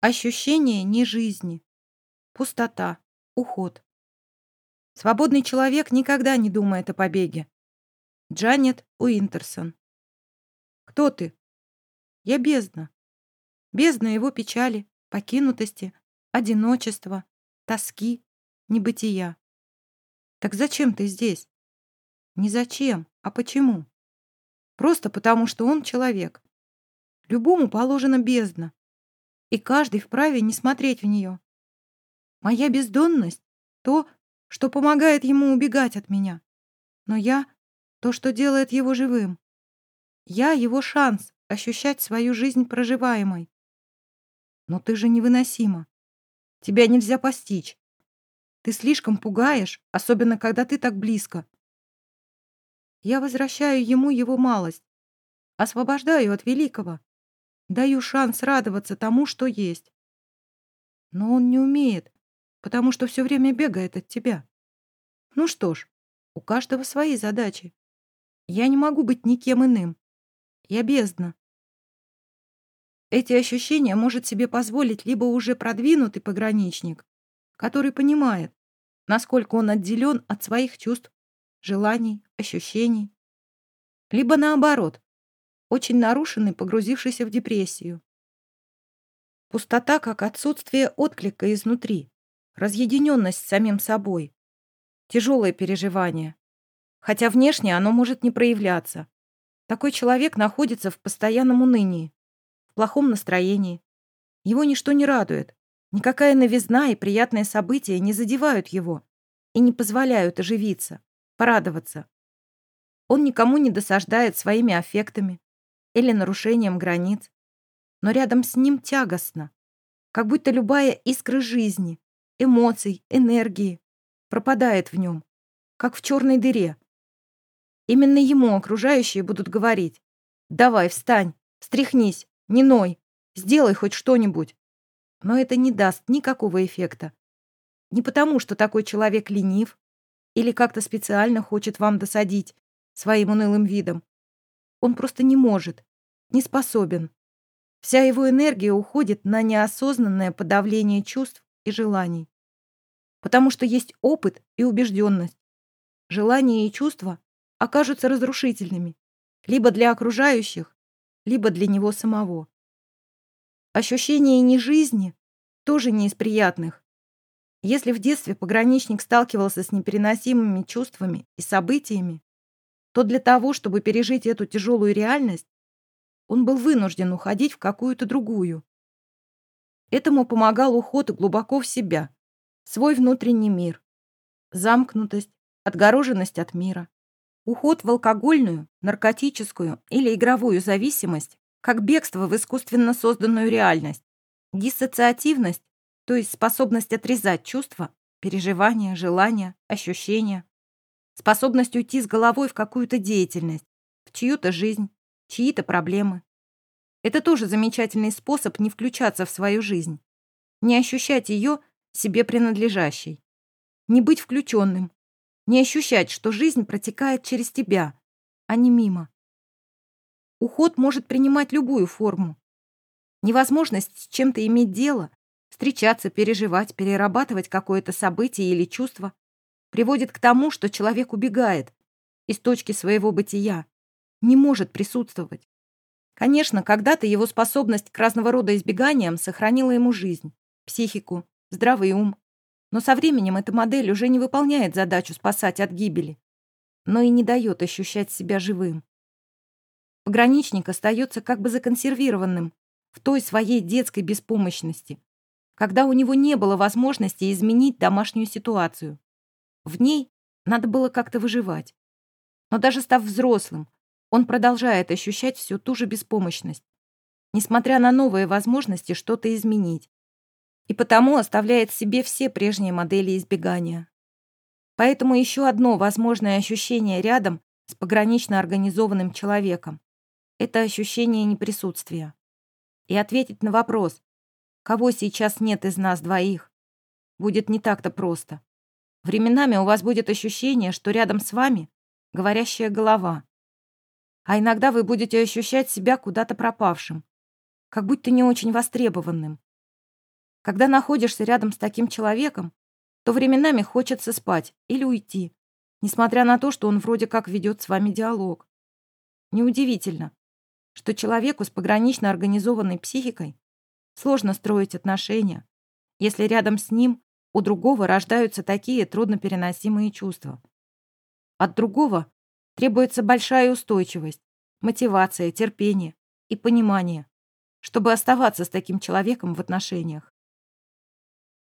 Ощущение не жизни. Пустота. Уход. Свободный человек никогда не думает о побеге. Джанет Уинтерсон. Кто ты? Я бездна. Бездна его печали, покинутости, одиночества, тоски, небытия. Так зачем ты здесь? Не зачем, а почему? Просто потому, что он человек. Любому положена бездна, и каждый вправе не смотреть в нее. Моя бездонность — то, что помогает ему убегать от меня. Но я — то, что делает его живым. Я — его шанс ощущать свою жизнь проживаемой. Но ты же невыносима. Тебя нельзя постичь. Ты слишком пугаешь, особенно когда ты так близко. Я возвращаю ему его малость, освобождаю от великого, даю шанс радоваться тому, что есть. Но он не умеет, потому что все время бегает от тебя. Ну что ж, у каждого свои задачи. Я не могу быть никем иным. Я бездна. Эти ощущения может себе позволить либо уже продвинутый пограничник, который понимает, насколько он отделен от своих чувств, желаний, ощущений, либо наоборот, очень нарушенный, погрузившийся в депрессию. Пустота как отсутствие отклика изнутри, разъединенность с самим собой, тяжелое переживание. Хотя внешне оно может не проявляться. Такой человек находится в постоянном унынии, в плохом настроении. Его ничто не радует. Никакая новизна и приятные события не задевают его и не позволяют оживиться, порадоваться. Он никому не досаждает своими аффектами или нарушением границ, но рядом с ним тягостно, как будто любая искра жизни, эмоций, энергии пропадает в нем, как в черной дыре. Именно ему окружающие будут говорить «Давай, встань, стряхнись, не ной, сделай хоть что-нибудь». Но это не даст никакого эффекта. Не потому, что такой человек ленив или как-то специально хочет вам досадить своим унылым видом. Он просто не может, не способен. Вся его энергия уходит на неосознанное подавление чувств и желаний. Потому что есть опыт и убежденность. Желания и чувства окажутся разрушительными либо для окружающих, либо для него самого. Ощущение нежизни тоже не из приятных. Если в детстве пограничник сталкивался с непереносимыми чувствами и событиями, то для того, чтобы пережить эту тяжелую реальность, он был вынужден уходить в какую-то другую. Этому помогал уход глубоко в себя, свой внутренний мир, замкнутость, отгороженность от мира, уход в алкогольную, наркотическую или игровую зависимость, как бегство в искусственно созданную реальность, диссоциативность, то есть способность отрезать чувства, переживания, желания, ощущения, способность уйти с головой в какую-то деятельность, в чью-то жизнь, чьи-то проблемы. Это тоже замечательный способ не включаться в свою жизнь, не ощущать ее себе принадлежащей, не быть включенным, не ощущать, что жизнь протекает через тебя, а не мимо. Уход может принимать любую форму. Невозможность с чем-то иметь дело, встречаться, переживать, перерабатывать какое-то событие или чувство приводит к тому, что человек убегает из точки своего бытия, не может присутствовать. Конечно, когда-то его способность к разного рода избеганиям сохранила ему жизнь, психику, здравый ум. Но со временем эта модель уже не выполняет задачу спасать от гибели, но и не дает ощущать себя живым. Пограничник остается как бы законсервированным в той своей детской беспомощности, когда у него не было возможности изменить домашнюю ситуацию. В ней надо было как-то выживать. Но даже став взрослым, он продолжает ощущать всю ту же беспомощность, несмотря на новые возможности что-то изменить, и потому оставляет себе все прежние модели избегания. Поэтому еще одно возможное ощущение рядом с погранично организованным человеком — это ощущение неприсутствия. И ответить на вопрос, кого сейчас нет из нас двоих, будет не так-то просто. Временами у вас будет ощущение, что рядом с вами говорящая голова, а иногда вы будете ощущать себя куда-то пропавшим, как будто не очень востребованным. Когда находишься рядом с таким человеком, то временами хочется спать или уйти, несмотря на то, что он вроде как ведет с вами диалог. Неудивительно, что человеку с погранично организованной психикой сложно строить отношения, если рядом с ним у другого рождаются такие труднопереносимые чувства. От другого требуется большая устойчивость, мотивация, терпение и понимание, чтобы оставаться с таким человеком в отношениях.